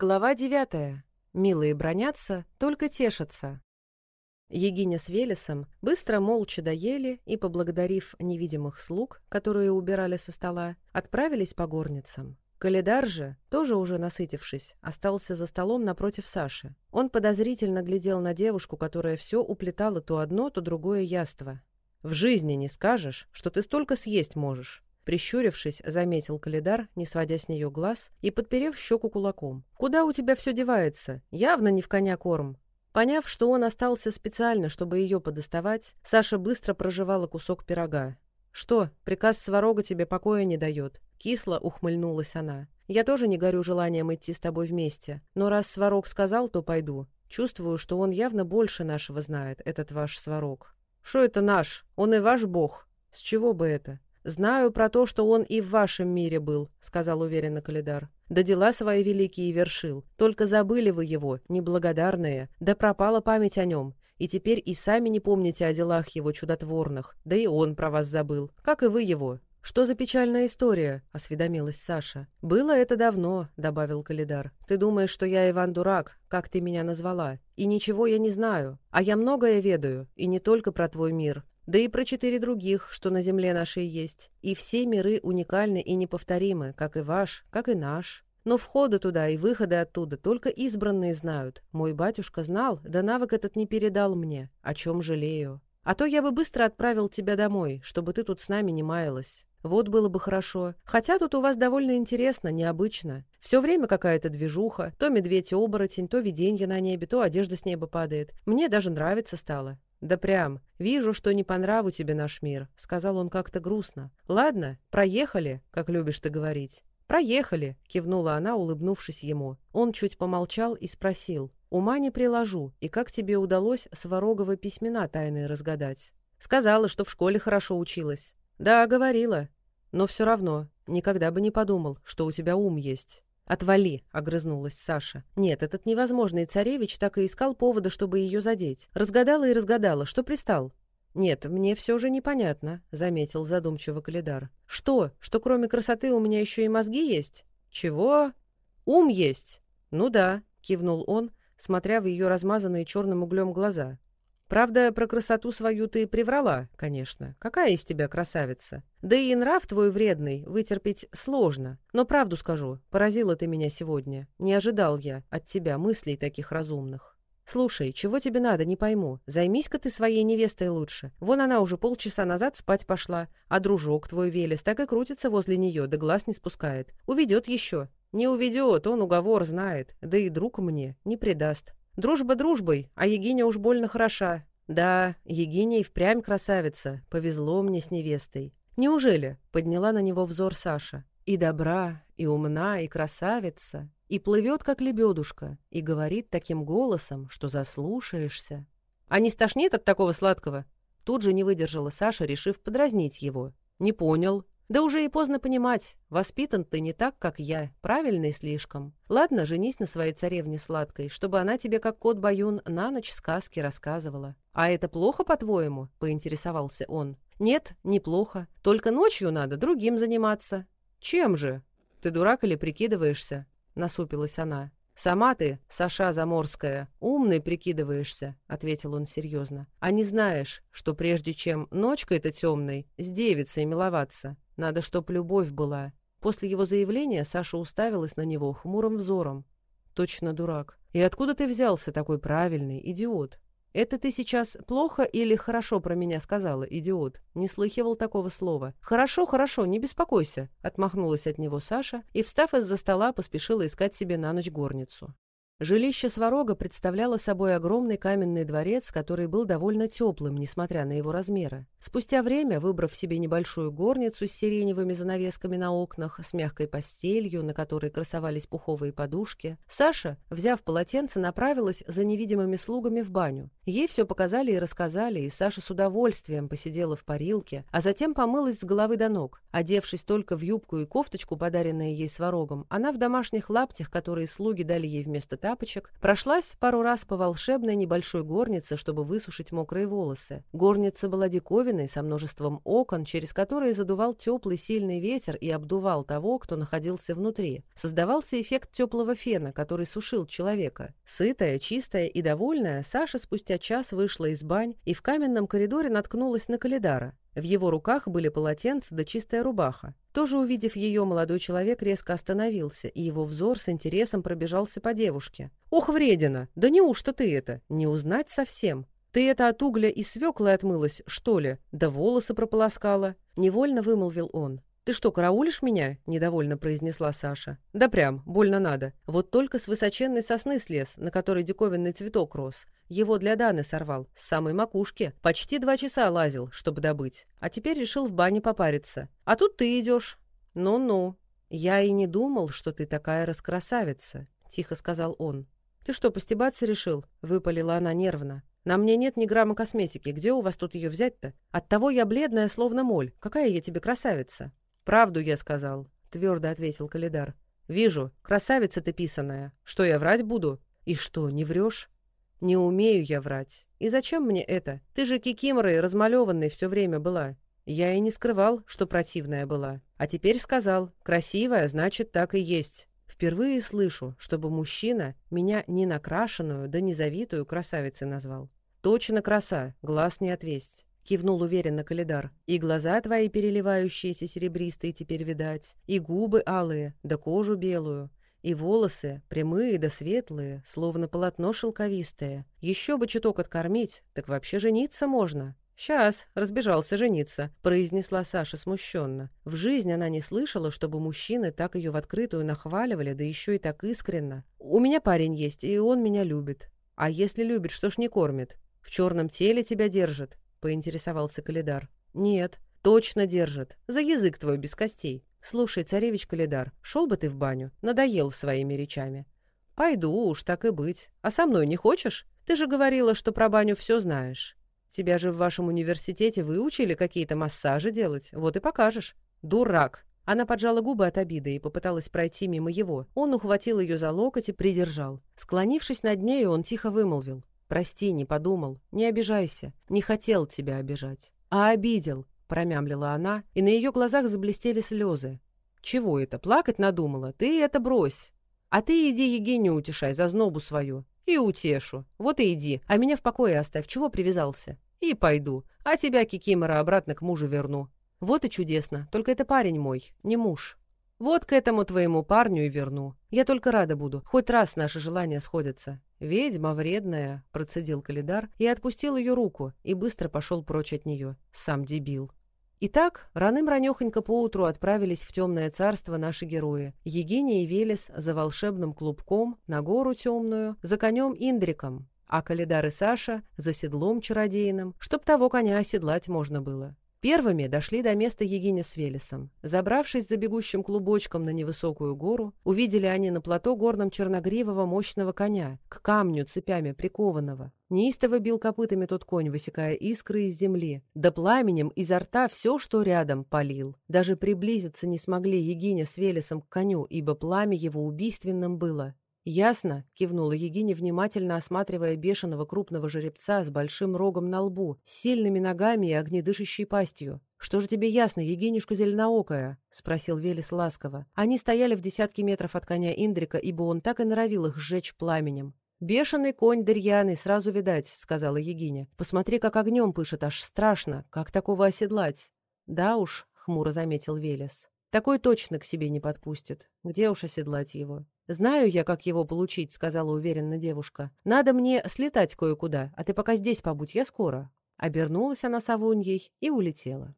Глава 9. Милые бронятся, только тешатся. Егиня с Велесом быстро молча доели и, поблагодарив невидимых слуг, которые убирали со стола, отправились по горницам. Каледар же, тоже уже насытившись, остался за столом напротив Саши. Он подозрительно глядел на девушку, которая все уплетала то одно, то другое яство. «В жизни не скажешь, что ты столько съесть можешь. Прищурившись, заметил Калидар, не сводя с нее глаз и подперев щеку кулаком. «Куда у тебя все девается? Явно не в коня корм». Поняв, что он остался специально, чтобы ее подоставать, Саша быстро проживала кусок пирога. «Что, приказ сварога тебе покоя не дает?» Кисло ухмыльнулась она. «Я тоже не горю желанием идти с тобой вместе, но раз сварог сказал, то пойду. Чувствую, что он явно больше нашего знает, этот ваш сварог». «Что это наш? Он и ваш бог. С чего бы это?» «Знаю про то, что он и в вашем мире был», — сказал уверенно Калидар. «Да дела свои великие вершил. Только забыли вы его, неблагодарные. Да пропала память о нем. И теперь и сами не помните о делах его чудотворных. Да и он про вас забыл, как и вы его». «Что за печальная история?» — осведомилась Саша. «Было это давно», — добавил Калидар. «Ты думаешь, что я Иван-дурак, как ты меня назвала? И ничего я не знаю. А я многое ведаю, и не только про твой мир да и про четыре других, что на земле нашей есть. И все миры уникальны и неповторимы, как и ваш, как и наш. Но входы туда и выходы оттуда только избранные знают. Мой батюшка знал, да навык этот не передал мне, о чем жалею. А то я бы быстро отправил тебя домой, чтобы ты тут с нами не маялась. Вот было бы хорошо. Хотя тут у вас довольно интересно, необычно. Все время какая-то движуха. То медведь и оборотень, то виденье на небе, то одежда с неба падает. Мне даже нравится стало. «Да прям. Вижу, что не понраву тебе наш мир», — сказал он как-то грустно. «Ладно, проехали, как любишь ты говорить». «Проехали», — кивнула она, улыбнувшись ему. Он чуть помолчал и спросил. «Ума не приложу, и как тебе удалось Сварогова письмена тайные разгадать?» «Сказала, что в школе хорошо училась». «Да, говорила. Но все равно, никогда бы не подумал, что у тебя ум есть». «Отвали!» — огрызнулась Саша. Нет, этот невозможный царевич так и искал повода, чтобы ее задеть. Разгадала и разгадала. Что пристал? «Нет, мне все же непонятно», — заметил задумчиво Калидар. «Что? Что кроме красоты у меня еще и мозги есть?» «Чего?» «Ум есть!» «Ну да», — кивнул он, смотря в ее размазанные черным углем глаза. Правда, про красоту свою ты приврала, конечно. Какая из тебя красавица? Да и нрав твой вредный, вытерпеть сложно. Но правду скажу, поразила ты меня сегодня. Не ожидал я от тебя мыслей таких разумных. Слушай, чего тебе надо, не пойму. Займись-ка ты своей невестой лучше. Вон она уже полчаса назад спать пошла, а дружок твой Велес так и крутится возле нее, да глаз не спускает. Уведет еще. Не уведет, он уговор знает, да и друг мне не предаст. Дружба дружбой, а Егиня уж больно хороша. Да, Егиня и впрямь красавица. Повезло мне с невестой. Неужели? Подняла на него взор Саша. И добра, и умна, и красавица. И плывет, как лебедушка. И говорит таким голосом, что заслушаешься. А не стошнит от такого сладкого? Тут же не выдержала Саша, решив подразнить его. Не понял. Да уже и поздно понимать, воспитан ты не так, как я, правильный слишком. Ладно, женись на своей царевне сладкой, чтобы она тебе, как кот Баюн, на ночь сказки рассказывала. А это плохо, по-твоему?» — поинтересовался он. «Нет, неплохо. Только ночью надо другим заниматься». «Чем же? Ты дурак или прикидываешься?» — насупилась она. «Сама ты, Саша Заморская, умный прикидываешься», — ответил он серьезно. «А не знаешь, что прежде чем ночкой-то темной с девицей миловаться, надо, чтоб любовь была. После его заявления Саша уставилась на него хмурым взором. Точно дурак. И откуда ты взялся такой правильный, идиот? Это ты сейчас плохо или хорошо про меня сказала, идиот? Не слыхивал такого слова. Хорошо, хорошо, не беспокойся, отмахнулась от него Саша и, встав из-за стола, поспешила искать себе на ночь горницу. Жилище Сварога представляло собой огромный каменный дворец, который был довольно теплым, несмотря на его размеры. Спустя время, выбрав себе небольшую горницу с сиреневыми занавесками на окнах, с мягкой постелью, на которой красовались пуховые подушки, Саша, взяв полотенце, направилась за невидимыми слугами в баню. Ей все показали и рассказали, и Саша с удовольствием посидела в парилке, а затем помылась с головы до ног. Одевшись только в юбку и кофточку, подаренные ей Сварогом, она в домашних лаптях, которые слуги дали ей вместо тапочек, прошлась пару раз по волшебной небольшой горнице, чтобы высушить мокрые волосы. Горница была диковиной, со множеством окон, через которые задувал теплый сильный ветер и обдувал того, кто находился внутри. Создавался эффект теплого фена, который сушил человека. Сытая, чистая и довольная, Саша спустя час вышла из бань и в каменном коридоре наткнулась на Калидара. В его руках были полотенце да чистая рубаха. Тоже увидев ее, молодой человек резко остановился, и его взор с интересом пробежался по девушке. «Ох, вредина! Да неужто ты это? Не узнать совсем!» «Ты это от угля и свеклы отмылась, что ли? Да волосы прополоскала!» — невольно вымолвил он. «Ты что, караулишь меня?» – недовольно произнесла Саша. «Да прям, больно надо. Вот только с высоченной сосны слез, на которой диковинный цветок рос. Его для Даны сорвал, с самой макушки. Почти два часа лазил, чтобы добыть. А теперь решил в бане попариться. А тут ты идешь. Ну-ну. Я и не думал, что ты такая раскрасавица», – тихо сказал он. «Ты что, постебаться решил?» – выпалила она нервно. На мне нет ни грамма косметики. Где у вас тут ее взять-то? Оттого я бледная, словно моль. Какая я тебе красавица!» Правду я сказал, твердо ответил Калидар. Вижу, красавица ты писаная. Что я врать буду? И что, не врешь? Не умею я врать. И зачем мне это? Ты же кикиморой размалеванной все время была. Я и не скрывал, что противная была. А теперь сказал, красивая, значит, так и есть. Впервые слышу, чтобы мужчина меня не накрашенную, да незавитую красавицей назвал. Точно краса, глаз не отвесть кивнул уверенно Калидар. «И глаза твои переливающиеся серебристые теперь видать, и губы алые, да кожу белую, и волосы прямые да светлые, словно полотно шелковистое. Еще бы чуток откормить, так вообще жениться можно». «Сейчас, разбежался жениться», — произнесла Саша смущенно. В жизни она не слышала, чтобы мужчины так ее в открытую нахваливали, да еще и так искренно. «У меня парень есть, и он меня любит». «А если любит, что ж не кормит? В черном теле тебя держит. — поинтересовался Калидар. «Нет, точно держит. За язык твой без костей. Слушай, царевич Калидар, шел бы ты в баню, надоел своими речами». «Пойду уж, так и быть. А со мной не хочешь? Ты же говорила, что про баню все знаешь. Тебя же в вашем университете выучили какие-то массажи делать, вот и покажешь. Дурак!» Она поджала губы от обиды и попыталась пройти мимо его. Он ухватил ее за локоть и придержал. Склонившись над ней, он тихо вымолвил. «Прости, не подумал, не обижайся, не хотел тебя обижать, а обидел», — промямлила она, и на ее глазах заблестели слезы. «Чего это, плакать надумала? Ты это брось. А ты иди Егиню утешай за знобу свою. И утешу. Вот и иди, а меня в покое оставь, чего привязался? И пойду, а тебя, Кикимора, обратно к мужу верну». «Вот и чудесно, только это парень мой, не муж». Вот к этому твоему парню и верну. Я только рада буду. Хоть раз наши желания сходятся. «Ведьма вредная», — процедил Калидар и отпустил ее руку и быстро пошел прочь от нее. Сам дебил. Итак, раным-ранехонько поутру отправились в темное царство наши герои. Егиния и Велес за волшебным клубком, на гору темную, за конем Индриком, а Калидар и Саша за седлом чародейным, чтоб того коня оседлать можно было. Первыми дошли до места Егини с Велесом. Забравшись за бегущим клубочком на невысокую гору, увидели они на плато горном черногривого мощного коня, к камню цепями прикованного. Неистово бил копытами тот конь, высекая искры из земли, да пламенем изо рта все, что рядом, палил. Даже приблизиться не смогли Егиня с Велесом к коню, ибо пламя его убийственным было. «Ясно», — кивнула Егиня, внимательно осматривая бешеного крупного жеребца с большим рогом на лбу, сильными ногами и огнедышащей пастью. «Что же тебе ясно, Егинюшка Зеленоокая?» — спросил Велес ласково. Они стояли в десятке метров от коня Индрика, ибо он так и норовил их сжечь пламенем. «Бешеный конь Дарьяны, сразу видать», — сказала Егиня. «Посмотри, как огнем пышет, аж страшно. Как такого оседлать?» «Да уж», — хмуро заметил Велес. «Такой точно к себе не подпустит. Где уж оседлать его?» «Знаю я, как его получить», — сказала уверенно девушка. «Надо мне слетать кое-куда, а ты пока здесь побудь, я скоро». Обернулась она Савуньей и улетела.